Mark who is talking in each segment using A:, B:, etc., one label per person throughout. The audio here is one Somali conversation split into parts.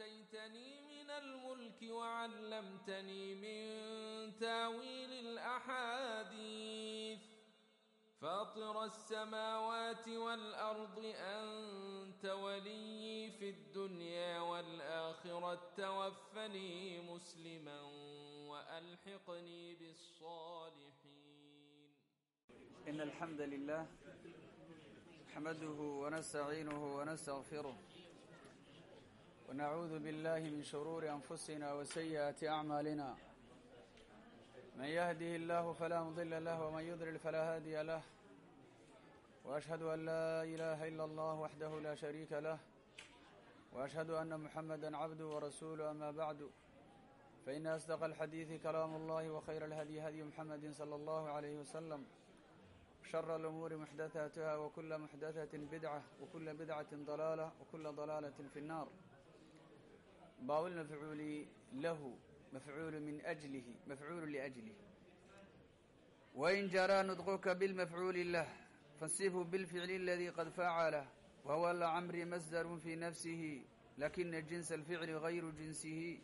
A: اتيتني من الملك وعلمتني من تاويل الأحاديث فاطر السماوات والأرض أنت ولي في الدنيا والآخرة توفني مسلما وألحقني بالصالحين
B: ان الحمد لله نحمده ونستعينه ونستغفره ونعوذ بالله من شرور أنفسنا وسيئات أعمالنا من يهده الله فلا مضل له ومن يضلل فلا هادي له وأشهد أن لا إله إلا الله وحده لا شريك له وأشهد أن محمدا عبد ورسوله أما بعد فإن أصدق الحديث كلام الله وخير الهدي هدي محمد صلى الله عليه وسلم شر الأمور محدثاتها وكل محدثة بدعة وكل بدعة ضلالة وكل ضلالة في النار baawl mafcuuli lahu mafcuulu min ajlihi mafcuulu liajlih wain jaraa nudquka bilmafcuuli lah fansibhu bilficli aladii qad facala wahuwa lacamri masdarun fii nafsihi lakina jinsa alficli gayru jinsihi.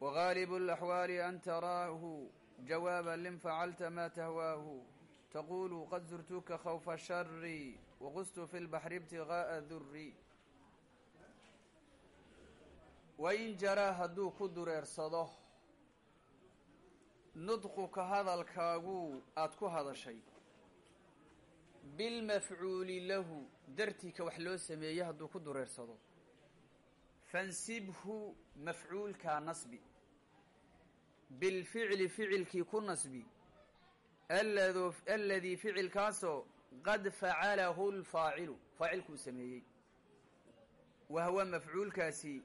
B: Wagaalibu alaxwaali an taraahu jawaaba lin facalta ma tahwaahu. Taqulu qad zurtuka khawfa shari waqustu fi lbaxri ibtigaaa duri wain jaraa hadduu ku dureersado nudquka hadalkaagu aada ku hadashay. Bilmafcuuli lahu dartiika wax loo sameeyey hadduu ku dureersado. Fansibhu mafcuulkaa nasbi. Bilficli ficilkii ku nasbi. Alado aladii ficilkaasoo qad facalahu lfaacilu faacilkuu sameeyey. Wahwa mafcuulkaasi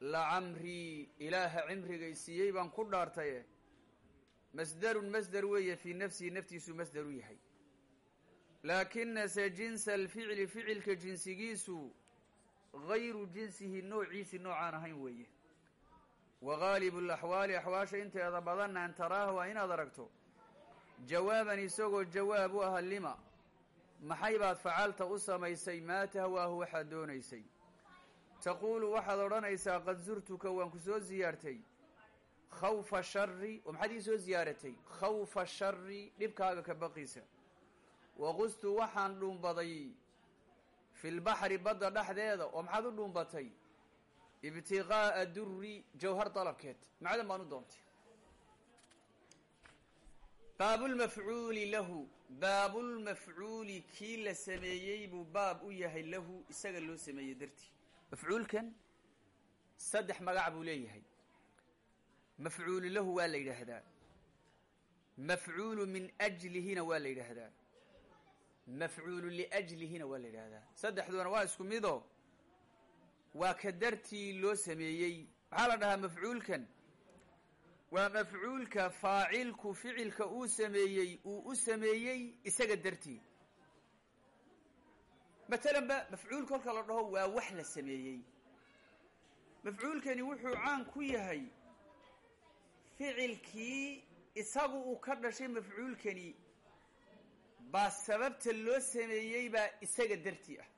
B: lacamrii ilaaha cimrigaysiiyey baan ku dhaartaye. Masdarun masder weeye fii nafsihi naftiisu masdaru yahay. Laakinase jinsa alficli ficilka jinsigiisu gayru jinsihi noociisi noocaan ahayn weeye. Wa gaalibu laxwaali axwaasha inteeda badanna an taraaha waa inaad aragto jawaaban isagoo jawaab u ah lima maxay baad facalta u samaysay maa tahwaahu waxaad doonaysay taquulu waxaad odhanaysaa qad zurtuka waan ku soo ziyaartay. Khawfa shari oo maxaad ii soo ziyaaratay? Khawfa shari dhibkaaga ka baqiisa. Waqustu waxaan dhuumbaday fi lbaxri badda dhexdeeda oo maxaad u dhuumbatay ibtiqaa'a duri jawhar dalabkeed. Macdan baan u doontay. Baabulmafcuuli lahu. Baabulmafcuuli kii la sameeyey buu baab u yahay lahu isaga loo sameeyey dartii mafcuulkan saddex magac buu leeyahay mafcuulu lahu waa la yidhaahdaa mafcuulu min ajlihina waa la yidhaahdaa mafcuulu liajlihina waa la yidhaahdaa saddexdoona waa isku midoo waa ka dartii loo sameeyey maxaa la dhahaa mafcuulkan waa mafcuulka faacilku ficilka uu sameeyey uu u sameeyey isaga dartii matalan ba mafcuul kolka la dhaho waa wax la sameeyey. Mafcuulkani wuxuu caan ku yahay ficilkii isagu uu ka dhashay mafcuulkani. Baa sababta loo sameeyey baa isaga dartii ah.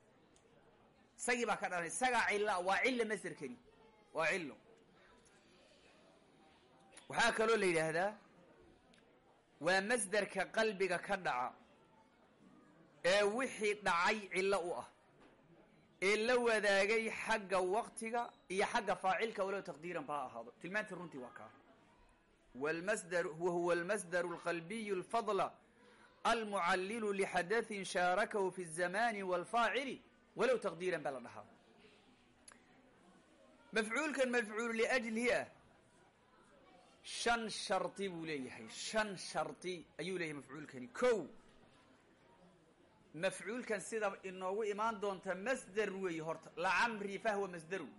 B: Isagii baa ka dhalay isagaa cilla waa cilla masderkani waa cillo. Waxaa kaloo la yidhaahdaa waa masderka qalbiga ka dhaca ee wixii dhacay cillo u ah ee la wadaagay xagga waqtiga iyo xagga faacilka walow taqdiiran ba ha ahaado tilmaantii runtii waa kaa wlmasdar wahuwa almasdaru alqalbiyu alfadla almucallilu lixadaثin shaarakahu fi الzamani wاlfaacili walow taqdiiran baa la dhahaa mafcuulkan mafcuulu liajlihi ah shan shardi buu leeyahay shan shardi ayuu leeyahay mafcuulkani ko mafcuulkan sida inoogu imaan doonta masder weeye horta lacamri fahwa masdarun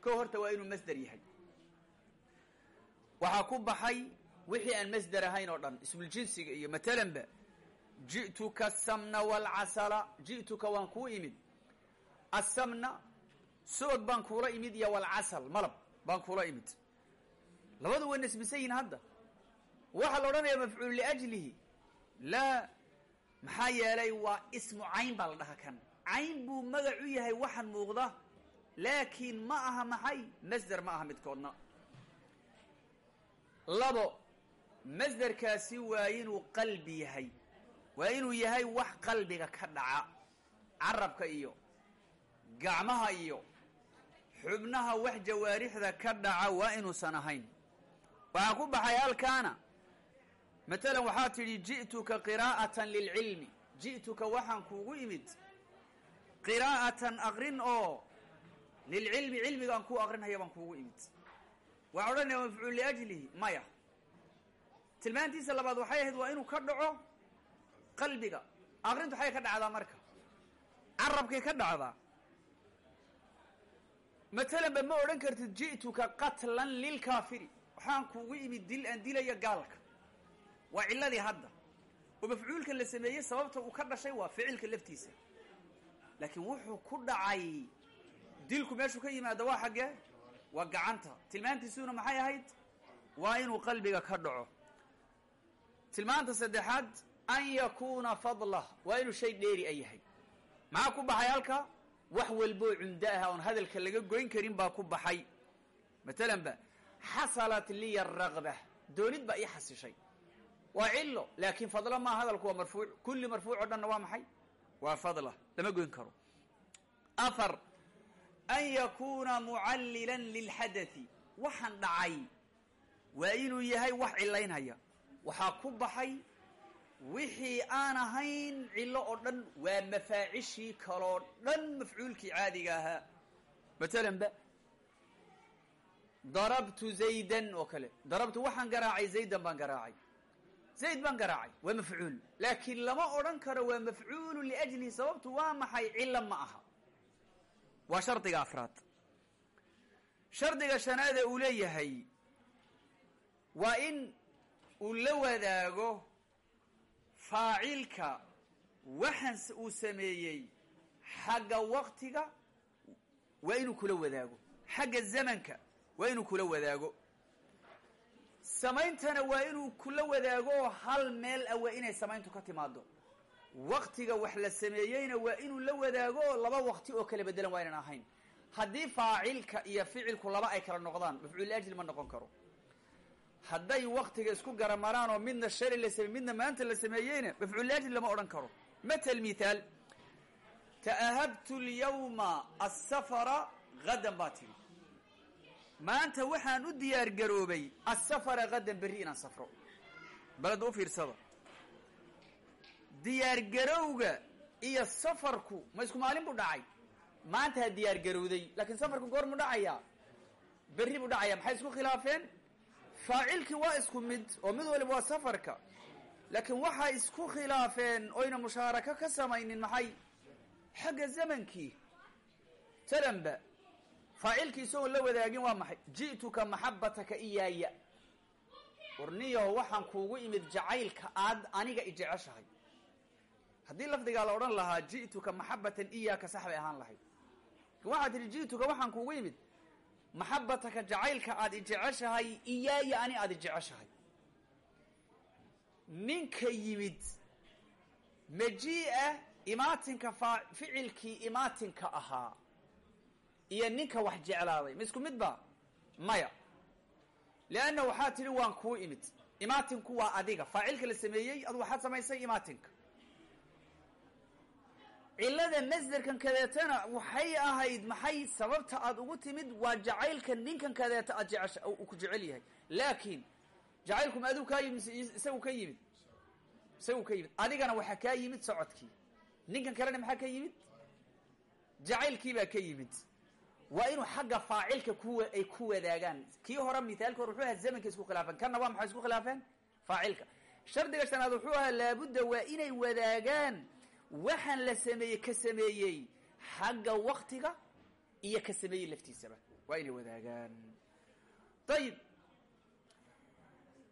B: ko horta waa inuu masder yahay. Waxaa ku baxay wixii aan masder ahayn oo dhan ismuljinsiga iyo matalanba. Ji'tuka asamna walcasala ji'tuka waan kuu imid. Asamna sood baan kuula imid iyo walcasal malab baan kuula imid. Labadu way nasbisan hadda. Waxaa la odhanayaa mafcuul liajlihi laa maxaa yeelay waa ismu cayn baa la dhaha kan. Cayn buu magac u yahay waxaan muuqda laakiin ma aha maxay masder ma aha midkoodna. Labo masderkaasi waa inuu qalbi yahay. Waa inuu yahay wax qalbiga ka dhaca. Carabka iyo gacmaha iyo xubnaha wax jawaarixda ka dhaca waa inuusan ahayn. Waxaa ku baxay halkaana matalan waxaa tidhi ji'tuka qiraa'atan lilcilmi. Ji'tuka waxaan kuugu imid qiraa'atan aqrin oo lilcilmi cilmigaan kuu aqrinhaya baan kuugu imid. Waxaa odhanaya mafcuul liajlihi maya. Tilmaantiisa labaad waxay ahayd waa inuu ka dhaco qalbiga. Aqrintu waxay ka dhacdaa marka. Carabkay ka dhacdaa. Matalan ba ma odhan kartid ji'tuka qatlan lilkaafiri waxaan kuugu imid dil aan dilaya gaalka waa ciladii hadda. Oo mafcuulka la sameeyey sababta uu ka dhashay waa ficilka laftiisa. Laakiin wuxuu ku dhacay. Dilku meeshuu ka yimaado waa xaggee waa gacanta. Tilmaantiisuna maxay ahayd? Waa inuu qalbiga ka dhaco. Tilmaanta saddexaad an yakuuna fadlah. Waa inuu shay dheeri a yahay. Maxaa ku baxay halka? Wax walboo cumdo ah oon hadalka laga goyn karin baa ku baxay. Matalan ba xasalat liya aragba doonid baa ii xasishay waa cilo laakiin fadla maa hadalku waa marfuuc. Kulli marfuuc o dhanna waa maxay? Waa fadla lama goyn karo. Afar an yakuuna mucallilan lilxadai waxaan dhacay. Waa inuu yahay wax cilaynhaya waxaa ku baxay wixii aan ahayn cilo oo dhan waa mafaacishii kaloo dhan mafcuulkii caadiga ahaa. Matalan ba darabtu zaydan oo kale. Darabtu waxaan garaacay zaydan baan garaacay zayd baan garaacay. Waa mafcuul. Laakiin lama odhan karo waa mafcuulu liajlihi sababtu waa maxay? Cilo ma aha. Waa shardiga afraad. Shardiga shanaada uu leeyahay waa in uu la wadaago faacilka waxaan uu sameeyey xagga waktiga waa inuu kula wadaago. Xagga zamanka waa inuu kula wadaago samayntana waa inuu kula wadaago hal meel ah waa inay samayntu ka timaado waktiga wax la sameeyeyna waa inuu la wadaago laba wakti oo kala bedelan waa ynan ahayn. Haddii faacilka iyo ficilku laba ay kala noqdaan mafcuul ma noqon karo. Hadday waktiga isku garamaraan oo midna shalay la samey midna maanta la sameeyeyna mafcuul lama odhan karo. Matal mithaal ta'ahabtu lyawma asafara hadan baa tiri maanta waxaan u diyaar garoobay asafara hadan berri inaan safro. Balada u fiirsada diyaargarowga iyo safarku ma isku maalin buu dhacay. Maantaa diyaar garowday laakiin safarku goor mu dhacayaa. Berri buu dhacaya maxay isku khilaafeen? Faacilkii waa isku mid oo mid waliba waa safarka. Laakiin waxay isku khilaafeen oyna mushaarako ka samaynin maxay? Xagga zamankii. Talanba faacilkii isagoon la wadaagin waa maxay? Ji'tuka maxabataka iyaaya. Warniyaho waxaan kuugu imid jacaylka aad aniga i jeceshahay. Haddii lafdigaa la odhan lahaa ji'tuka maxabatan iyaaka sax bay ahaan lahayd. Waxaad tihi ji'tuka waxaan kuugu imid maxabataka jacaylka aad i jeceshahay iyaaya ani aad i jeceshahay. Ninka yimid majii'a imaatinka ficilkii imaatinka ahaa iyo ninka wax jeclaaday. Ma isku mid ba maya. Leanna waxaa tidhi waan kuu imid. Imaatinku waa adiga. Faacilka la sameeyey adu waxaad samaysay imaatinka cilada masderkan kadeetana waxay ahayd maxay sababta aad ugu timid? Waa jacaylka ninkan kadeeta aad jecesha uu ku jecel yahay. Laakiin jacaylku ma adigu kaa yimid isagu ka yimid. Isagu ka yimid. Adigana waxaa kaa yimid socodkii. Ninkan kalena maxaa ka yimid? Jacaylkii baa ka yimid waa inuu xagga faacilka kuwa ay ku wadaagaan? Kii hore mithaalka hore wuxuu ahaa zamanka isku khilaafeen kanna waa maxay isku khilaafeen? Faacilka shardiga shanaad wuxuu ahaa laabudda waa inay wadaagaan waxaan la sameeyey ka sameeyey. Xagga waktiga iyo ka sameeyey laftiisaba. Waa inay wadaagaan. Ayib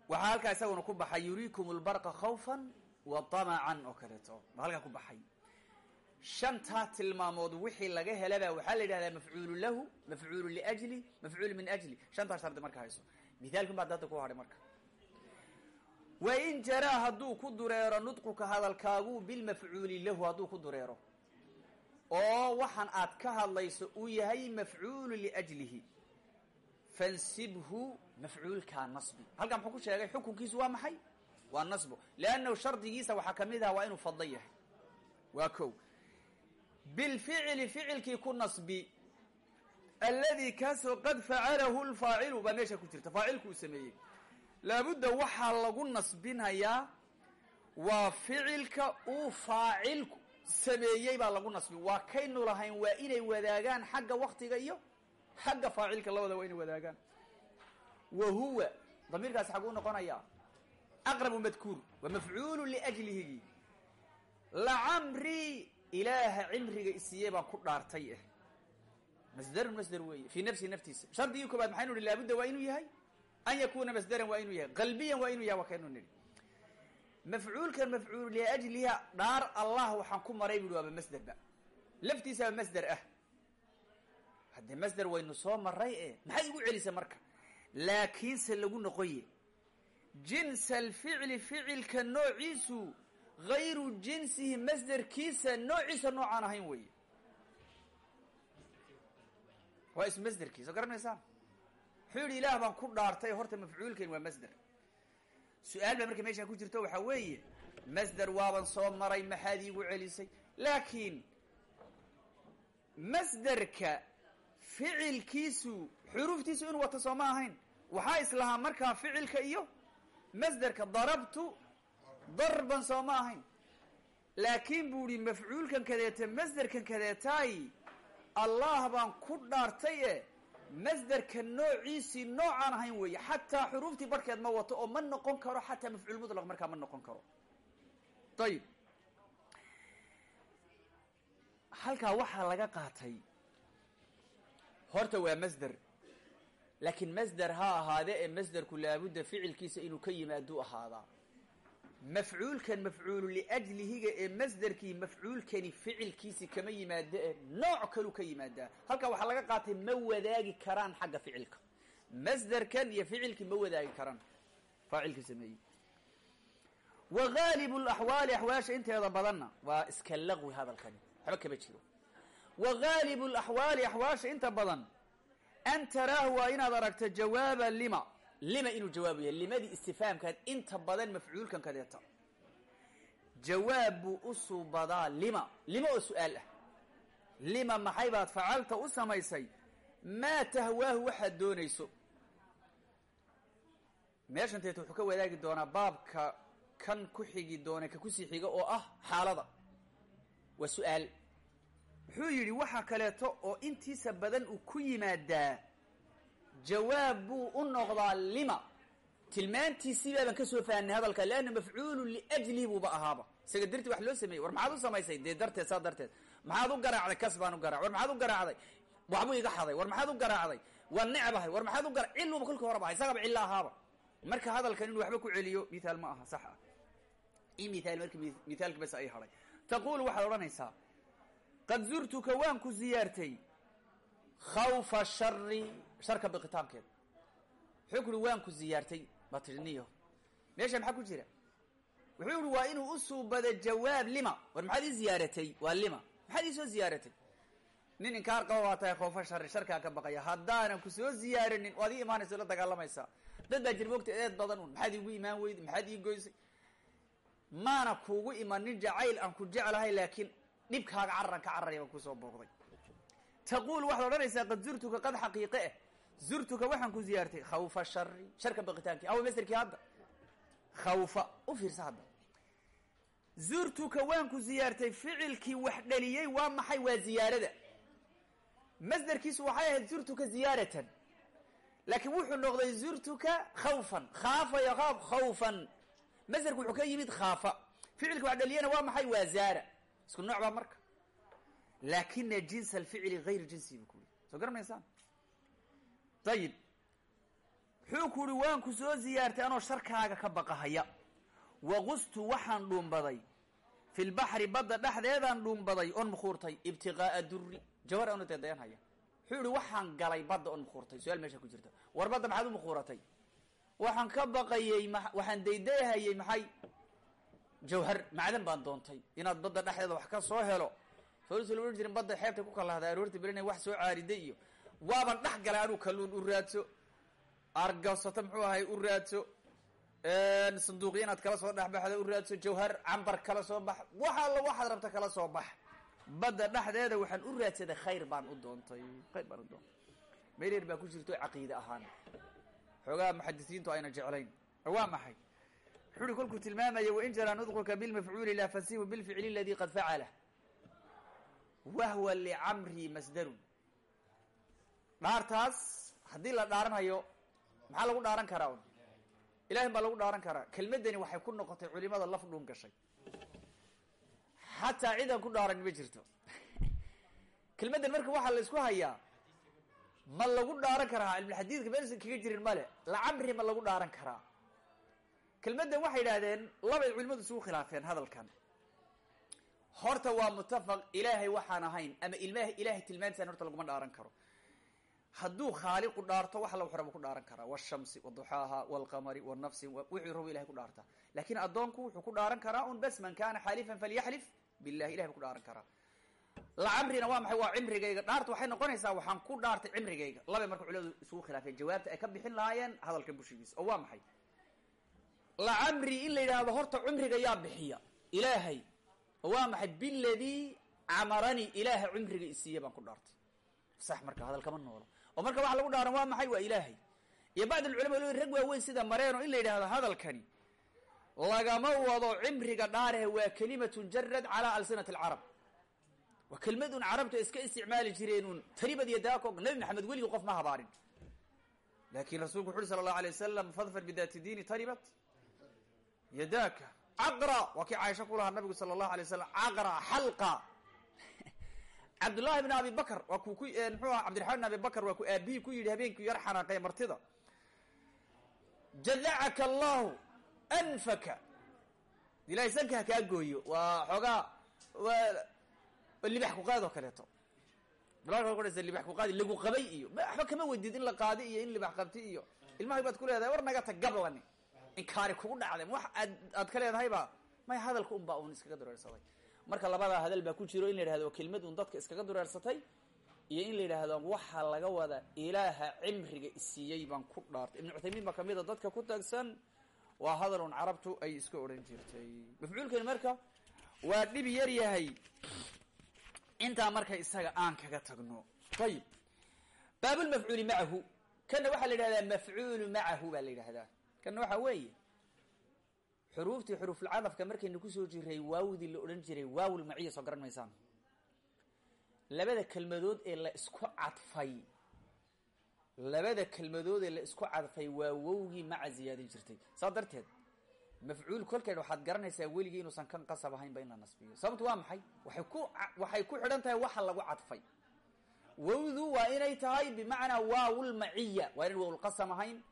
B: waxaa halkaa isaguna ku baxay yuriikum lbarqa khawfan wa tamacan oo kaleeto. Halkaa ku baxay shantaa tilmaamood wixii laga helaba waxaa la yidhahdaa mafcuulu lahu mafcuulu liajli mafcuul min ajli. Shantaa shardi marka hayso. Mithaalkan baa hadda ku hadhay marka. Wa in jaraa hadduu ku dureero nudquka hadalkaagu bilmafcuuli lahu hadduu ku dureero. Oo waxaan aad ka hadlayso uu yahay mafcuulu liajlihi. Fansibhu mafcuulkaa nasbi. Halkan muxuu ku sheegay xukunkiisu waa maxay? Waa nasbo leannahu shardigiisa waxaa ka mid ah waa inuu fadlo yahay. Waa kow bilficli ficilkii ku nasbi alladii kaasoo qad facalahu lfaacilu baa meesha ku jirta faacilku uu sameeyey laabudda waxaa lagu nasbinayaa waa ficilka uu faacilku sameeyey baa lagu nasbi waa kaynu lahayn waa inay wadaagaan xagga waktiga iyo xagga faacilka labada waa inay wadaagaan wa huwa damiirkaasi xaguu noqonayaa aqrabu madkuur waa mafcuulu liajlihigii lacamri ilaaha cimriga isiiyey baan ku dhaartay eh. Masdarun masder weeye fii nafsi naftiisa. Shardigii koobaad maxaynu nihi laabudda waa inuu yahay? An yakuuna masderan waa inuu yahay. Qalbiyan waa inuu yahay waa kaynu nidhi. Mafcuulkan mafcuulu liajliha dhaar allah waxaan ku maray buhi waaba masderba laftiisaaba masder ah. Haddee masder waynu soo maray e maxay igu celisa marka? Laakiinse lagu noqoye jinsa alficli ficilka noociisu gayru jinsihi masderkiisa noociisa noocaan ahayn weeye waa ismasderkiisa garanaysaan wuxuu yihi ilaah baan ku dhaartay horta mafcuulkan waa masder su'aal baa marka meeshaan ku jirto waxaa weeye masder waaban soo maray maxaad iigu celisay laakiin masderka ficilkiisu xuruuftiisu inuu wato soo ma ahayn waxaa islahaa markaa ficilka iyo masderka darabtu darban soo ahayn. Laakiin buu ihi mafcuulkan kadeeta masderkan kadeetaay allah baan ku dhaartay e masderka noociisii noocaan ahayn weeye. Xataa xuruuftii barhkeed ma wato oo ma noqon karo xataa mafcuul mutlaq markaa ma noqon karo. Ayib halkaa waxaa laga qaatay. Horta waa masder laakiin masder ha ahaade ee masderku laabudda ficilkiisa inuu ka yimaaduu ahaadaa mafcuulkan mafcuulu liajlihiga ee masderkii mafcuulkani ficilkiisi kama yimaado ee nooc kalu ka yimaadaa halkaa waxaa laga qaatay ma wadaagi karaan xagga ficilka. Masderkan iyo ficilkii ma wadaagi karaan faacilka sameeyey. Wa gaalibu laxwaali axwaasha inteeda badanna waa iska laqwi hadalkani waxba kama jiro. Wa gaalibu laxwaali axwaasha inta badan an taraahu waa inaad aragto jawaaba lima lima inuu jawaabu yahay limadii istifaamkaad inta badan mafcuulkan kadeeta jawaab buu u suubadaa lima. Lima oo su'aal ah. Lima maxay baad facalta u samaysay? Maa tahwaahu waxaad doonayso? Meeshan teeta wuxuu ka wadaagi doonaa baabka kan ku xigi doona ka ku sii xiga oo ah xaalada. Waa su'aal. Wuxuu yidhi waxa kaleeto oo intiisa badan uu ku yimaadaa jawaab buu u noqdaa lima. Tilmaantiisii baaban ka soo fahanay hadalka leanna mafcuulu liajlihi buuba ahaaba. Isaga dartii wax loo sameeyey war maxaad u samaysay? Dee darteed saa darteed. Maxaad u garaacday? Kas baan u garacay war maxaad u garaacday? Waxbuu iga xaday. War maxaad u garaacday? Waan necbahay war maxaad u gara ciluba kolkii horeba ahay. Isagaba cilla ahaaba. Marka hadalkan inuu waxba ku celiyo mithaal ma aha sax ah i mithaal markii mithaalka bas ay qad zurtuka waan ku ziyaartay sharka biqitaankeeda wuxuu ku uhi waan ku ziyaartay. Baa tihi niyo. Meesha maxaa ku jira? Wuxuu yihi waa inuu u suubado jawaab lima. War maxaad ii ziyaaratay? Waa lima. Maxaad ii soo ziyaaratay? Nin inkaar qaba baa tahay khoofa shari sharkaa ka baqaya. Haddaanan ku soo ziyaaranin waad ii la dagaalamaysaa dad baa jir moogta eed badan un maxaad iigu imaan weyday maxaad ii goysay? Maana kuugu imanin jacayl aan ku jeclahay laakiin dhibkaaga cararan ka cararaya baan ku soo booqday. Taquul waxaad odhanaysaa qad zurtuka qad xaqiiqe eh zurtuka waxaan ku ziyaartay khawfa shari sharka baqitaankii awa masterkii hadda khawfa u fiirsa hadda zurtuka waan ku ziyaartay ficilkii wax dhaliyey waa maxay waa ziyaarada masderkiisu waxay ahayd zurtuka ziyaaratan laakiin wuxuu noqday zurtuka khawfan khaafa yakhaaf khawfan masderku wuxuu ka yimid khaafa ficilka wax dhaliyena waa maxay waa zaara isku nooc baa marka laakina jinsa alficli gayr jinsi buu ku soo garanaysaan ayib wuxuu ku uhi waan ku soo ziyaartay anoo sharkaaga ka baqahaya. Waqustu waxaan dhuumbaday fi lbaxri badda dhexdeedaan dhuumbaday oon mukhuurtay. Ibtiqaa'a duri jawar aanu deedayanhaya wuxuu yihi waxaan galay badda oon mukhuurtay. Su'aal meesha ku jirta. War badda maxaad u mukhuuratay? Waxaan ka baqayey waxaan daydayhayey maxay? Jawhar macdan baan doontay. Inaad badda dhexdeeda wax ka soo helo. La odhan jirin badda xeebtay ku aroorta berina wax soo caariday iyo waaban dhex galay anuu kalluun u raadso argasato muxuu ahay u raadso sanduuqyo inaad kala soo dhexbaxda u raadso jawhar cambar kala soo bax. Wax alla waxaad rabta kala soo bax. Badda dhexdeeda waxaan u raadsaday khayr baan u doontay. Khayr baan u doontay. Mereer baa ku jirto caqiide ahaan. Xoogaha muxadisiintu ayna jeclayn. Waa maxay? Wuxuu uhi kolkuu tilmaamaya wain jaraa nudquka bilmafcuuli laa fasihu bilficli aladi qad facala wahwa licamri masdarun dhaartaas haddii la dhaaranhayo maxaa lagu dhaaran karaa un ilahin baa lagu dhaaran karaa. Kelmaddani waxay ku noqotay culimada laf dhuun gashay. Xataa cidan ku dhaaran ma jirto. Kelmaddan marka waxaa la isku hayaa ma lagu dhaaran karaa. Cilmulxadiidka meelsan kaga jirin male lacamri ma lagu dhaaran karaa. Kelmaddan waxay yidhahdeen labay culimadu isugu khilaafeen hadalkan. Horta waa mutafaq ilaahay waxaan ahayn ama ilmah ilahay tilmaantisan horta laguma dhaaran karo hadduu khaaliqu dhaarto wax alla waxraba ku dhaaran karaa. Washamsi waduxaaha walqamari wanafsi wixii rabo ilahay ku dhaarta. Laakiin addoonku wuxuu ku dhaaran karaa un bas man kana xaalifan falyaxlif billahi ilahay bu ku dhaaran karaa. Lacamrina waa maxay? Waa cimrigayga. Dhaarta waxay noqonaysaa waxaan ku dhaartay cimrigayga. Labay marka culimadu isugu khilaafeen jawaabta ay ka bixin lahaayeen hadalkan bushigiisa. Oo waa maxay? Lacamri in la yidhaahdo horta cumriga yaa bixiya. Ilaahay oo waa maxay? Biladii camaranii ilaaha cumriga isiiya baan ku dhaartay. Sax marka hadal kama noolo oo marka waxa lagu dhaaran waa maxay? Waa ilaahay. Iyo bacd alculama l rag waaweyn sida mareeno in la yidhahdo hadalkani lagama wado cimriga dhaarahe waa kelimatun jarad calaa alsinati alcarab. Waa kelmadun carabtu iska isticmaali jireenun taribad iyo daako nabi maxamed weligii qof ma habaarin. Laakin rasulku wuxu uri sala allahu alay wasalam fadfar bidaati diini taribat yadaka. Caqra waa kii caaisha ku lahaa nabigu sala allahu alay wasalam caqra xalqa cabdullahi bn abi bakr waa ku ku muxuu aha cabdiraxman bn abi bakr waa ku aabihii ku yidhi habeenkii yar xanaaqay martida. Jadacaka allahu anfaka. Ilahay sanka ha kaa gooyo. Waa xoogaa waa libax kuqaad oo kaleeto. Sa libax kuqaadi lagu qabay iyo waxba kama wedid in la qaadi iyo in libax qabti iyo. Ilmahay baad ku leedahay war naga tag gablani inkaari kugu dhacday. Wax aad aad ka leedahayba may hadalka un baa un iskaga dureersaday marka labadaa hadal baa ku jiro in la yidhahdo kelmad un dadka iskaga dureersatay iyo in la yidhaahdo waxaa laga wada ilaaha cimriga isiiyey baan ku dhaartay. Ibnu cuthaymiin baa ka mid a dadka ku tagsan waa hadal un carabtu ay iska odhan jirtay. Mafcuulkani marka waa dhib yar yahay. Intaa marka isaga aan kaga tagno. Ayib baabulmafcuuli macahu. Kana waxaa la yidhahdaa mafcuulu macahu baa la yidhahdaa. Kana waxaa weeye xuruuftii xuruufulcadafka markaynu ku soo jiray waawdii la odhan jiray waawul maciya soo garan maysaan. Labada kelmadood ee la isku cadfay labada kelmadood ee la isku cadfay waa wowgii maca ziyaadin jirtay. Saa darteed mafcuul kolkeed waxaad garanaysaa weligii inuusan kan qasab ahaynba in la nasbiyo. Sababtu waa maxay? Waxay ku waxay ku xidhan tahay waxa lagu cadfay. Wowdu waa inay tahay bimacnaa waawulmaciya waa inayn wowlqasam ahayn.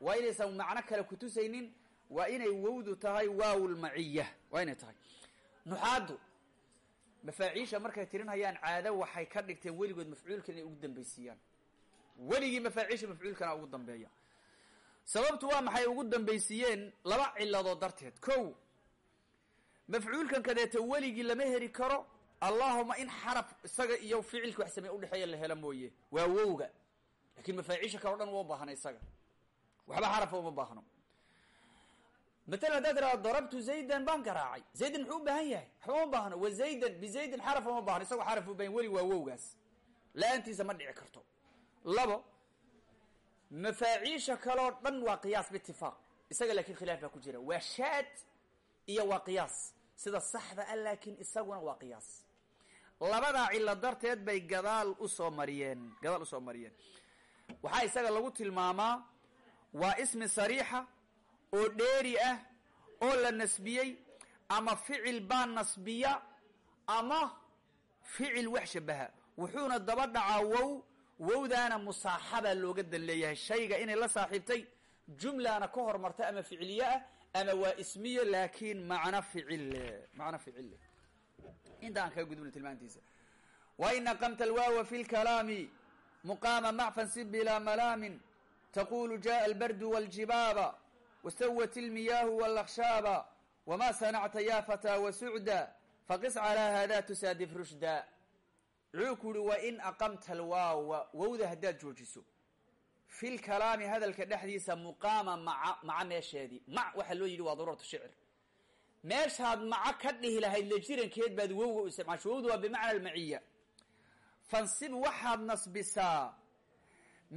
B: Waa inaysan macno kale kutusaynin waa inay wowdu tahay waawulmaciya waa inay tahay. Nuxaaddu mafaaciisha markay tirinhayaan caado waxay ka dhigteen weligood mafcuulkan inay ugu dambaysiiyaan weligii mafaaciisha mafcuulkana ugu dambeeya. Sababtu waa maxay ugu dambaysiiyeen laba ciladood darteed. Ko mafcuulkan kadeeta weligii lama heri karo allahuma in xaraf isaga iyo ficilki wax samey udhexeeya la helo mooye. Waa wowga. Lakin mafaaciisha kale o dhan uma baahna isaga. Waxba xarafa uma baahno matalan haddaad tirahdo darabtu zaydan baan garaacay zaydan muxuu u baahan yahay? Waxba uma baahno wa zaydan bizaydin xarafa uma baahno isagoo xaraf u baahan welig waa wowgaas. La'aantiisa ma dhici karto. Labo mafaaciisha kaleo dhan waa qiyaas biitifaaq isaga laakiin khilaaf baa ku jira. Waa shaad iyo waa qiyaas. Sida saxda a laakiin isaguna waa qiyaas. Labadaa cilo darteed bay gadaal u soo mariyeen gadaal u soo mariyeen. Waxaa isaga lagu tilmaamaa waa ismi sariixa oo dheeri ah oo la nasbiyey ama ficil baa nasbiya ama ficil wax shabaha. Wuxuuna daba dhacaa wow wowdaana musaaxabaa looga dan leeyahay shayga inay la saaxiibtay jumlana ka hormarta ama ficiliye ah ama waa ismiye laakiin macno ficille macno ficille inta aan kaga gudubna tilmaantiisa. Wa in aqamta alwaawa fi lkalaami muqaama macfansi bilaa malaamin taqulu jaءa albardu wاljibaaba wastawat ilmiyaahu wاlakhshaaba wma sanacta ya fataa wasucda faqis calى hada tusaadif rushda wuxuu ku yihi wa in aqamta alwaawa wowda haddaad joojiso fi lkalaami hadalka dhexdiisa muqaama maca maca meesheedii mac waxaa loo yidhi waa daruuratu shicr meeshaad maca ka dhihi lahayd la jirankeed baad wowga u isticmaasho wowda waa bimacna almaciya fansib waxaad nasbisaa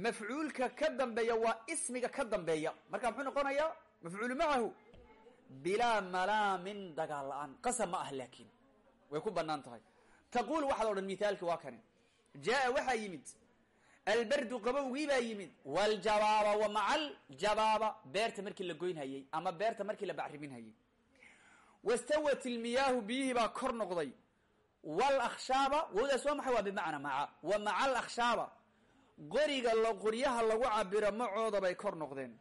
B: mafcuulka ka dambeeya waa ismiga ka dambeeya. Marka muxuu noqonayaa? Mafcuulu macahu bilaa malaamin dagaal la'aan qasab ma ah laakiin way ku bannaan tahay. Taquul waxaad odhan mithaalki waa kani. Jaa waxaa yimid albardu qabowgii baa yimid wljabaaba wa maca aljabaaba beerta markii la goynhayey ama beerta markii la bacriminhayey wastawat ilmiyaahu biyihii baa kor noqday. Walakhshaaba wowdaas waa maxay waa bimacna maca. Wa maca alakhshaaba qoriga qoryaha lagu cabiro macooda bay kor noqdeen.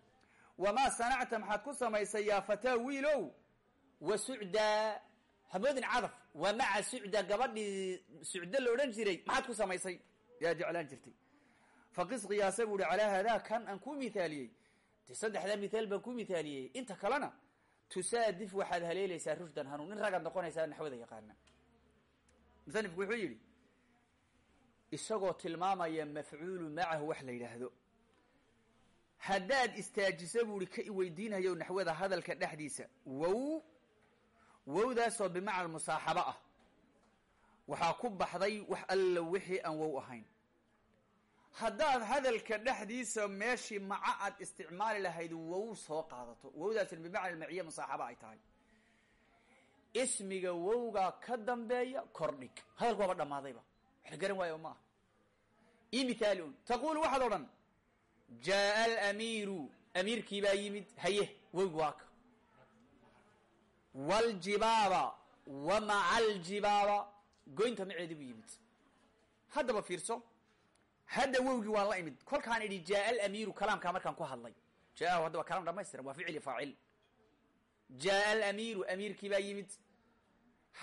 B: Wamaa sanacta maxaad ku samaysay yaa fataa wiilow? Wa sucdaa hamoodin cadaf. Wa maca sucda gabadhii sucdo la odhan jiray maxaad ku samaysay? Yaa jeclaan jirtay. Faqis qiyaasa buu ihi calaa haadaa kan aan ku mithaaliyey. De saddexdaa mithaal baan ku mithaaliyey. Inta kalena tusaadif waxaad haleelaysaa rushdan hanuun. In ragaad noqonaysaa naxwada yaqaana. Musanifku wuxuu yidhi isagoo tilmaamaya mafcuulu macahu wax la yidhaahdo. Haddaad istaajisa buu ihi ka iweydiinayo naxwada hadalka dhexdiisa. Wow. Wowdaasoo bimacna musaaxabo ah. Waxaa ku baxday wax alla wixii aan wow ahayn. Haddaad hadalka dhexdiisa meeshii maca aad isticmaali lahayd wow soo qaadato. Wowdaasna bimacna maciye musaaxaba ay tahay. Ismiga wowgaa ka dambeeya kordhig. Hadalku waaba dhammaadayba garan waayo ma ah io mithaali un taquul waxaad odhan jaaa alamiiru. Amiirkii baa yimid haye wowgi waaka. Wljibaaba wa maca aljibaaba goynta maceedi buu yimid. Haddaba fiirso? Hadda wowgii waan la imid. Kolkaan idhi jaaa alamiiru kalaamkaa markaan ku hadlay. Jaahu hadda kalaam dhamaystiran waa ficil iyo faacil. Jaaa alamiiru amiirkii baa yimid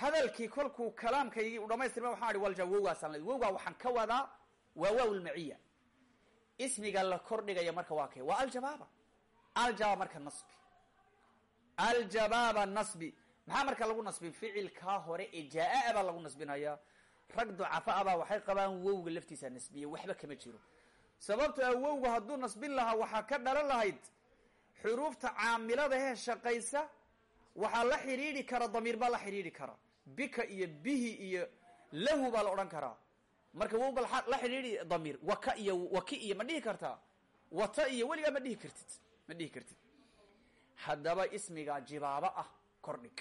B: hadalkii kolkuu kalaamkaygii u dhamaystirma waxaan ihi walja wowgaasaan wowgaa waxaan ka wadaa waa waaw ismiga la kordhigaya marka waa kay waa aljabaaba. Aljabaaba marka nasbi. Aljabaaba nasbi. Maxaa marka lagu nasbin ficilkaa hore ee jaa-a baa lagu nasbinayaa rag ducafa abaa waxay qabaan wowga laftiisa nasbiya. Waxba kama jiro. Sababto a wowga hadduu nasbin lahaa waxaa ka dhalan lahayd xuruufta caamilada hee shaqaysa waxaa la xidhiidhi kara damiir baa la xidhiidhi kara bika iyo bihi iyo lahu baa la odhan karaa. Marka wow bal la xidhiidhi damiir. Waka iyo waki iyo ma dhihi kartaa wata iyo weligaa ma dhihi kartid. Ma dhihi kartid. Haddaba ismiga jibaabo ah kordhig.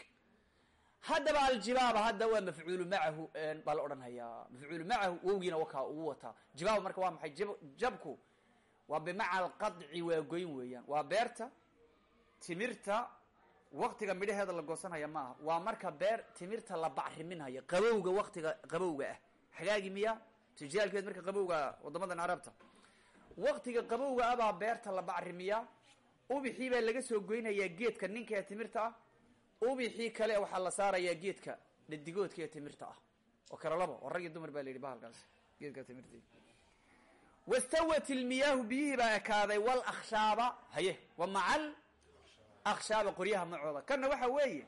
B: Haddaba aljibaaba hadda waa mafcuulu macahu baa la odhanhayaa. Mafcuulu macahu wowgiina wakaa ugu wataa jibaaba marka waa maxay? Jab jabku waa bimaca alqadci waa goyn weeyaan. Waa beerta timirta waktiga midhaheeda la goosanhaya ma aha waa marka beer timirta la bacriminhaya qabowga waktiga qabowga ah. Xagaagi miya? Tijaalkeed marka qabowga wadamadan carabta waktiga qabowga ah baa beerta la bacrimiyaa ubixii baa laga soo goynayaa geedka ninka ee timirta ah. Ubixii kale waxaa la saarayaa geedka dhadigoodka ee timirta ah. Oo kale labo oo rag dumar baa la yidhi bahalkaas geedka timirta wastawat ilmiyaahu biyihii baa ekaaday wal akhshaaba haye wa macal akhshaaba qoryaha macooda. Kanna waxa weeye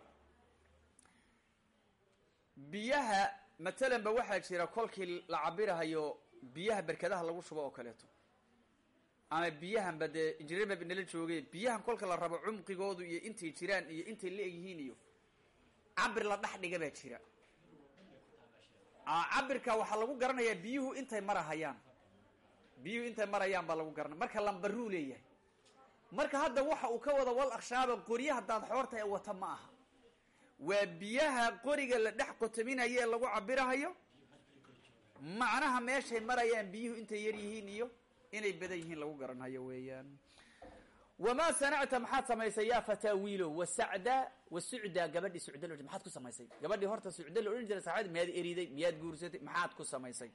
B: biyaha matalan ba waxaa jira kolkii la cabirahayo biyaha berkadaha lagu shubo oo kaleeto. Ama biyahanba dee injineer ba nala joogay biyahan kolka la rabo cumqigoodu iyo intay jiraan iyo intay la egyihiin iyo cabir la dhex dhiga baa jira. Cabirka waxaa lagu garanayaa biyuhu intay marahayaan. Biyuhu intay marayaan baa lagu garanaya marka lambaruu leeyahay marka hadda waxa uu ka wada wal akhshaaba qorya haddaad xoorta ee wata ma aha. Waa biyaha qoriga la dhex qotaminayo lagu cabirahayo macnaha meeshay marayaan biyuhu intay yar yihiin iyo inay badan yihiin lagu garanhayo weeyaan. Wamaa sanacta maxaad samaysay yaa fataa wiilo wasacda wasucda gabadhii sucda lo maxaad ku samaysay? Gabadhii horta sucda la odhan jiray saxaabada miyaad eriday miyaad guursatay maxaad ku samaysay?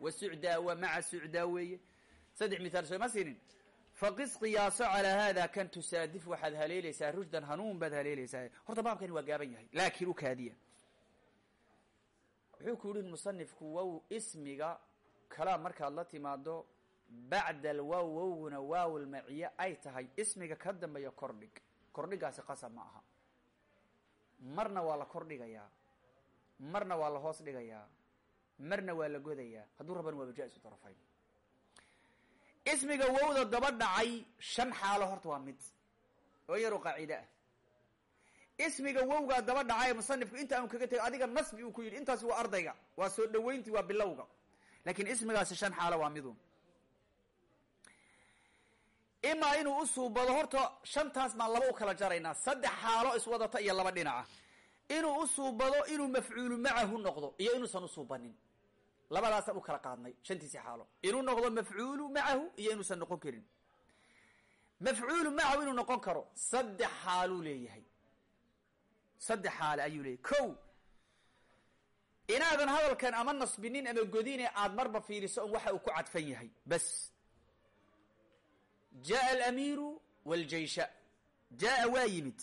B: Wasucda wa maca sucda weeye. Saddex mithaal sooma siinin faqis qiyaaso calaa hada kan tusaadif waxaad haleelaysaa rushdan hanuun baad haleelaysaa. Horta baabkani waa gaaban yahay laakiin u kaadiya. Wuxuu ku yihi musanifku wow ismiga kalaam markaad la timaado bacda alwaaw wowguna waaw lmaciye ay tahay ismiga ka dambeeya kordhig kordhigaasi qasab ma aha. Marna waa la kordhigayaa marna waa la hoos dhigayaa marna waa la godayaa hadduu rabana waaba jaa-isu tarafayn ismiga wowda daba dhacay shan xaalo horta waa mid. Oo yaroo qaacide ah ismiga wowgaa daba dhacay musanifku inta aan kaga tegay adiga nasbi uu ku yidhi intaasi waa ardayga. Waa soo dhaweyntii waa bilowga. Laakiin ismigaasi shan xaalo waa midu. Imaa inuu u suubado horta shantaas baan laba u kala jaraynaa. Saddex xaalo iswadata iyo laba dhinaca. Inuu u suubado inuu mafcuulu macahu noqdo iyo inuusan usuubanin labadaasaan u kala qaadnay shantiisi xaalo. Inuu noqdo mafcuulu macahu iyo inuusan noqon karin. Mafcuulu macahu inuu noqon karo saddex xaaluu leeyahay. Saddex xaale ayuu leeyahay. Ko inaadan hadalkan ama nasbinin ama godine aada marba fiiriso on waxa uu ku cadfan yahay. Bas. Jaa alamiiru wljaysha jaa waa yimid.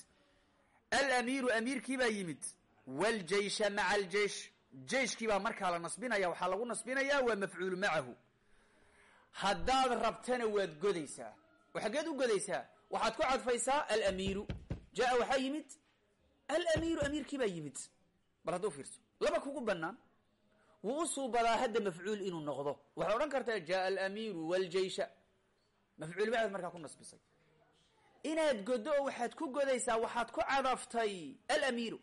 B: Alamiiru amiirkii baa yimid. Wljaysha maca aljeish jeyshkii baa markaa la nasbinaya waxaa lagu nasbinayaa waa mafcuulu macahu. Haddaad rabtana waad godaysaa. Oo xaggeed u godaysaa waxaad ku cadfaysaa alamiiru. Jaa waxaa yimid alamiiru amiirkii baa yimid. Bal hadduu fiirso laba kugu banaan wuu u suubadaa hadda mafcuul inuu noqdo. Waxaad odhan kartaa jaa alamiiru wljaysha mafcuul macaad markaa ku nasbisay. Inaad godo oo waxaad ku godaysaa waxaad ku cadaftay alamiiru.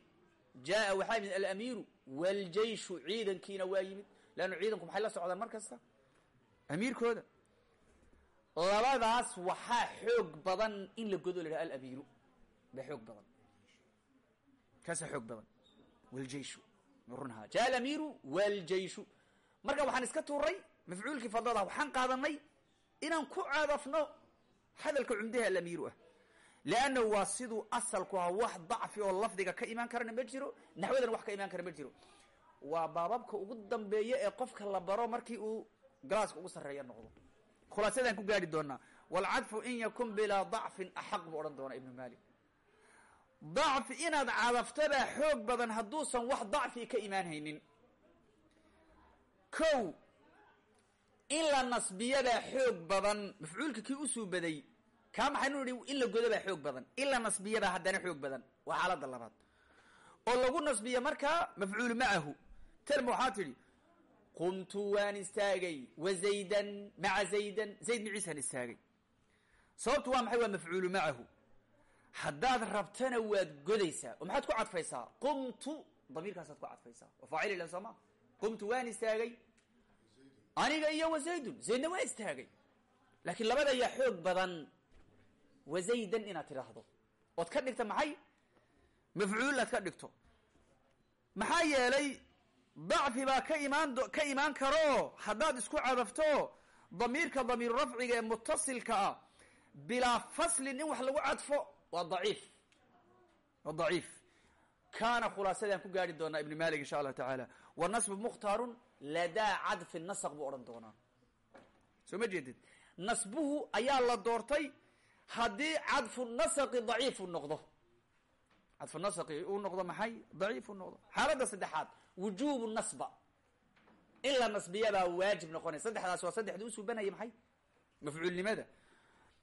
B: Jaa waxaa yimid alamiiru wljayshu ciidankiina waa yimid leannu ciidanku maxay la socdaan mar kasta amiirkooda labadaas waxaa xoog badan in la godo la dhaha alamiiru baa xoog badan kaasaa xoog badan wljayshu runha jaa alamiiru wljayshu marka waxaan iska tuuray mafcuulkii fadlada waxaan qaadanay inaan ku cadafno hadalka cumdaha alamiiru ah leannahu waa siduu asalku ahaa wax dacfi oo lafdiga ka imaan karana ma jiro naxwadan wax ka imaan kara ma jiro waa baababka ugu dambeeya ee qofka la baro markii uu galaaska ugu sarreeya noqdo khulaasadaan ku gaari doonaa walcadfu in yakun bilaa dacfin axaq buu odhan doonaa ibnu malik dacfi inaad cadaftabaa xoog badan hadduusan wax dacfi ka imaan haynin ko in la nasbiyabaa xoog badan mafcuulka kii u suubaday kaa maxaynu nihi in la godo baa xoog badan in la nasbiyabaa haddana xoog badan. Waa xaaladda labaad. Oo lagu nasbiya markaa mafcuulu macahu terma waxaa tidhi qumtu waan istaagay wa zaydan maca zaydan. Zayd maciisaan istaagay. Sababtu waa maxay? Waa mafcuulu macahu haddaad rabtana waad godaysaa oo maxaad ku cadfaysaa? Qumtu damiirkaasaad ku cadfaysaa. Oo faacil ilan sooma qumtu waan istaagay aniga iyo wa zaydun. Zaydna waa istaagay. Laakiin labada ayaa xoog badan wa zaydan inaad tidhaahdo. Ood ka dhigta maxay? Mafcuul aad ka dhigto. Maxaa yeelay dacfi baa ka imaan ka imaan karo haddaad isku cadafto damiirka damiiru rafciga ee mutasilka ah bilaa faslin in wax lagu cadfo waa daciif. Waa daciif. Kaana khulaasadaan ku gaari doonaa ibn malik insha allahu tacaala. Wa nasbu mukhtaarun ladaa cadfi nasq buu odhan doonaa. Soo ma jeedid nasbuhu ayaa la doortay haddii cadfu nasqi daciifu noqdo. Cadfu nasqi uu noqdo maxay? Daciif uu noqdo. Xaaladda saddexaad wujubu nasba. In la nasbiyabaa waajib noqonaya. Saddexdaas waa saddexda usuubanaya maxay? Mafcuulnimada.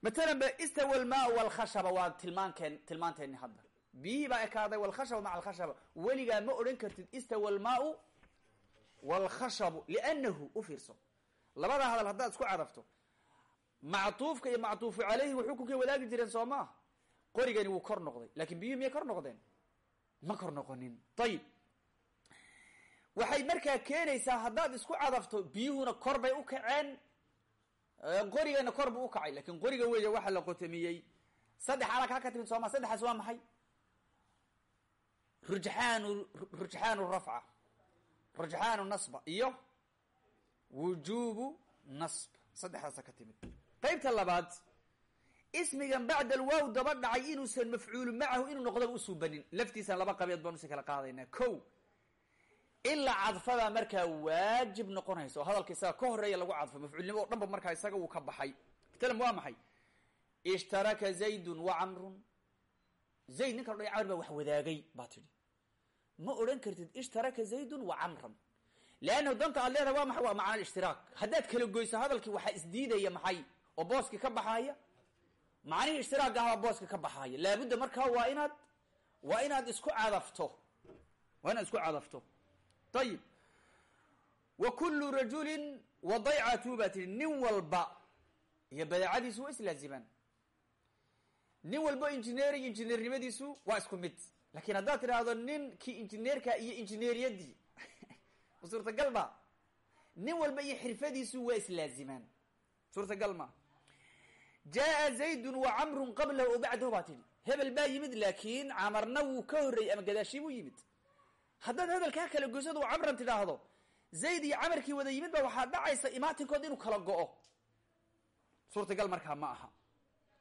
B: Matalan ba istawa almaa walkhashaba waa tilmaankeen tilmaanteeni hadda. Biyihii baa ekaaday walkhashaba maca alkhashaba weligaa ma odhan kartid istawa almaau walkhashabu liannahu u fiirso. Labadaa hadal haddaad isku cadafto mactuufka iyo mactuufu caleyhi ka wadaagi jireen soo maa qorigani wuu kor noqday laakiin biyuhi miyay kor noqdeen? Ma kor noqonin. Ayib waxay markaa keenaysaa haddaad isku cadafto biyuhuna kor bay u kaceen. Qorigana kor buu ukacay laakiin qoriga weya waxa la qotomiyey saddex alag ha ka timin sooma saddexaas waa maxay? Rujxaanu rujxaanu rafca rujxaanu nasba iyo wujubu nasb. Saddexdaasa ka timid qaybta labaad ismigan bacda alwaaw daba dhacay inuusan mafcuulu macahu inuu noqdaba usuubanin laftiisan laba qabeed baan usi kala qaadaynaa ko ilaa cadfadaa markaa waajib noqonaysa oo hadalka isaga ka horreeya lagu cadfo mafcuulnimo o dhan ba markaa isaga uu ka baxay. Matalan waa maxay? Ishtaraka zaydun wa camrun zayd ninka odhan camr baa wax wadaagay baa tidhi. Ma odhan kartid ishtaraka zaydun wa camran leannahu danta aad leedahay waa maxay? Waa macna ishtiraak haddaad kala goyso hadalkii waxaa isdiidaya maxay oo booski ka baxaaya macnihii ishtiraak ahbaa booska ka baxaaya laabudda markaa waa inaad waa inaad isku cadafto. Waa inaad isku cadafto. Ayib wa kullu rajulin wa daycatu baa tihi nin walba iyo badeecadiisu waa islaazimaan nin walba injineering injineernimadiisu waa isku mid. Laakiin haddaad tidhaahdo ninkii injineerka iyo injineeriyadii ma suurtagal ma? Nin walba iyo xirfadiisu waa islaazimaan suurtagal ma jaa zaydun wa camrun qablahu o bacdahu baa tidhi hebel baa yimid laakiin camarna wuu ka horreeyey ama gadaashii buu yimid haddaad hadalkaa kala goysado u camran tidhaahdo zayd iyo camarkii wada yimid ba waxaa dhacaysa imaatinkood inuu kala go-o suurtagal markaa ma aha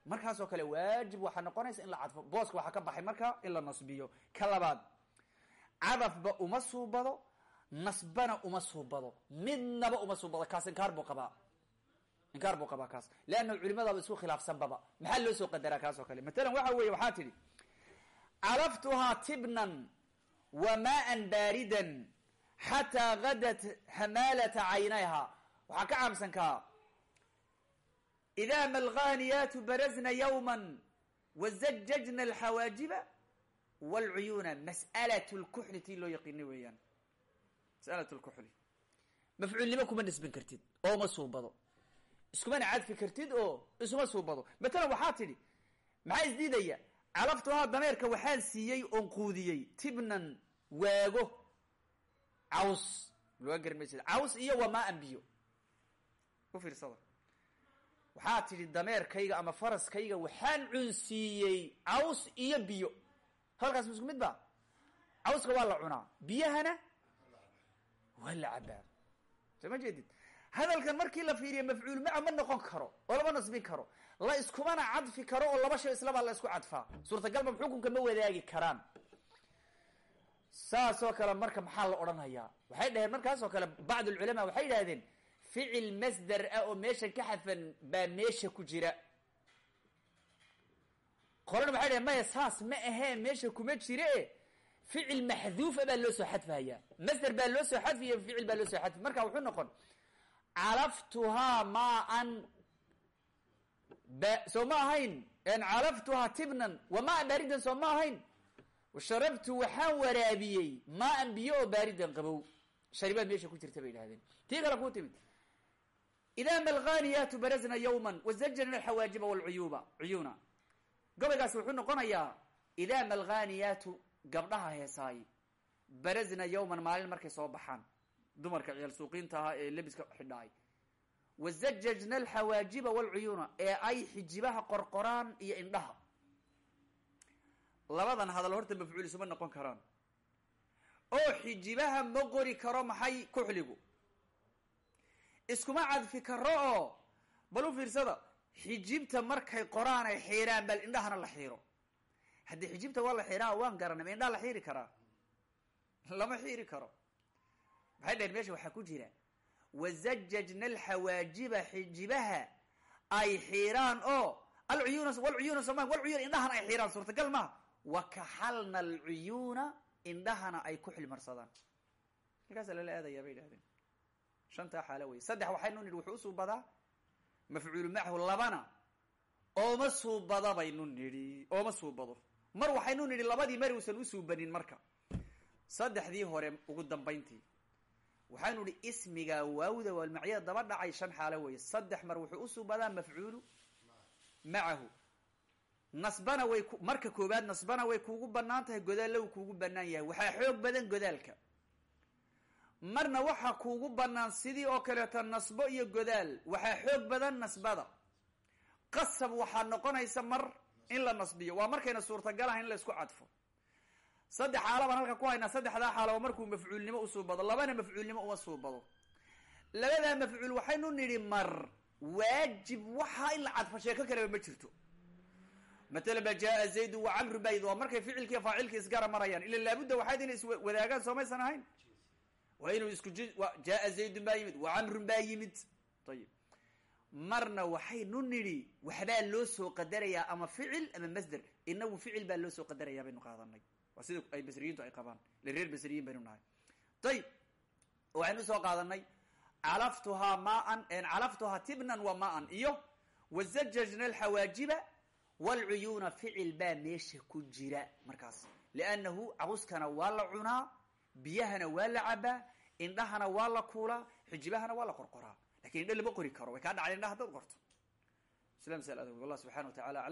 B: markaasoo kale waajib waxaa noqonaysa in la cadfo booska waxaa ka baxay markaa in la nasbiyo ka labaad cadafba uma suubado nasbana uma suubado midnaba uma suubado kaas inkaar buu qabaa inkaar buu qabaa kaas. Leanna culimadaaba isku khilaafsanbaba maxaa loo soo qadaraa kaas oo kale? Matalan waxa weeye waxaa tidhi calaftuhaa tibnan wa maaan baaridan xataa gadat hamaalata caynayha. Waxaa ka caamsankaa idaa malgaaniyaatu barazna yawma wazajajna alxawaajiba wاlcuyuuna mas'alat lkuxli tii loo yaqiinay weeyaan. Mas'alat lkuxli mafcuulnimo kuma nisbin kartid. Oo uma suubado iskumana cadfi kartid oo isuma suubado. Matalan waxaa tidhi maxaa isdiidaya? Calaftuhaa dameerka waxaan siiyey oon quudiyey. Tibnan waago caws. Looga garmaysid caws iyo wamaa-an biyo. U fiirsada. Waxaa tidhi dameerkayga ama faraskayga waxaan cunsiiyey caws iyo biyo. Hadalkaas ma isku mid ba cawska waa la cunaa. Biyahana waa la cabaa soo ma jeedid hadalkan markii la fiiriya mafcuul maca ma noqon karo oo lama nasbin karo. La iskumana cadfi karo oo laba shay islabaa la isku cadfaa suurtagalba xukunka ma wadaagi karaan. Saasoo kale marka maxaa la odhanhayaa waxay dhaheen markaasoo kale bacd alculamaa waxay idhahdeen ficil masdar ah oo meesha ka xadfan baa meesha ku jira. Qolana waxay dhaheen maya saas ma ahee meesha kuma jire? Ficil maxduufa baa loo soo xadfahayaa masder baa loo soo xadfiya ficil baa loo soo xadfi marka wuxuu noqon calaftuhaa maan soo ma ahayn. Calaftuhaa tibnan wa maan baaridan soo ma ahayn. Washarabtu waxaan waraabiyey maan biyo oo baaridan qabow. Sharibaad meesha ku jirta bay idhahdeen tii kale kuu timid. Idaa malgaaniyaatu barazna yawman wazajrna alxawaajiba walcuyuuba. Cuyuuna. Gobolkaasi wuxuu noqonayaa idaa malgaaniyaatu gabdhaha heesaay barazna yawman maalin markay soo baxaan dumarka ciyaal suuqiinta ahaa ee lebiska xidhaay wazajajna alxawaajiba walcuyuuna ee ay xijibaha qorqoraan iyo indhaha. Labadan hadal horta mafcuul isuma noqon karaan. Oo xijibaha ma qori karo maxay kuxligu? Iskuma cadfi karo oo bal u fiirsada xijibta markay qoraan ay xiiraan bal indhahana la xiiro. Haddii xijibta waa la xiiraa waan garanay ma indhaha la xiiri karaa? Lama xiiri karo maxay dhaheen meesha waxaa ku jira wazajajna alxawaajiba xijibaha ay xiiraan oo alcuyuuna walcuyuuna soma walcuyuuna indhahana ay xiiraan suurtagal maha wakaxalna alcuyuuna indhahana ay ku xilmarsadaan halkaasa lala aadayaa bay idhahdeen shantaa xaalo wey saddex waxaynu nidhi wuxuu usuubadaa mafcuulu macahu labana ooma suubada baynu nidhi ooma suubado mar waxaynu nidhi labadii mari uusan usuubanin marka saddexdii hore ugu dambayntii waxaanu idhi ismiga waawda waalmacyada daba dhacay shan xaalo weeye. Saddex mar wuxuu usuubadaa mafcuulu macahu. Nasbana way marka koobaad nasbana way kuugu bannaan tahay godaalla uu kuugu banaan yahay. Waxaa xoog badan godaalka. Marna waxaa kuugu banaan sidii oo kaleeto nasbo iyo godaal. Waxaa xoog badan nasbada. Qasab waxaa noqonaysa mar in la nasbiyo. Waa markayna suurtagal ah in la isku cadfo saddex xaalo baan halka ku haynaa saddexdaa xaalo markuu mafcuulnimo usuubado labana mafcuulnimo uma suubado labadaa mafcuul waxaynu nidhi mar waajib waxaa in la cadfo sheeko kaleba ma jirto. Matalan ba jaa zaydu wa camru bayd waa markay ficilkiiyo faacilkii isgara marayaan. Ila laabudda waxayd inay iswadaagaan soomaysan ahayn? Waa inuu isku ji jaa zaydun baa yimid wa camrun baa yimid. Ayib marna waxaynu nidhi waxbaa loo soo qadarayaa ama ficil ama masder inagu ficil baa loo soo qadarayaa baynu qaadanay waa sida ay basriyiintu ay qabaan. Ile reer baynu nahay. Ayib waxaynu u soo qaadanay calaftuhaa maan calaftuhaa tibnan wa maan iyo wazajajna alxawaajiba walcuyuuna ficil baa meesha ku jira. Markaas. Liannahu cawskana waa la cunaa biyahana waa la cabaa indhahana waa la kuulaa xujibahana waa la qorqoraa. Lakin indho lama qori karo. Way kaa dhacday indhaha haddaad qorto. Isla masala wallah subxana wa tacala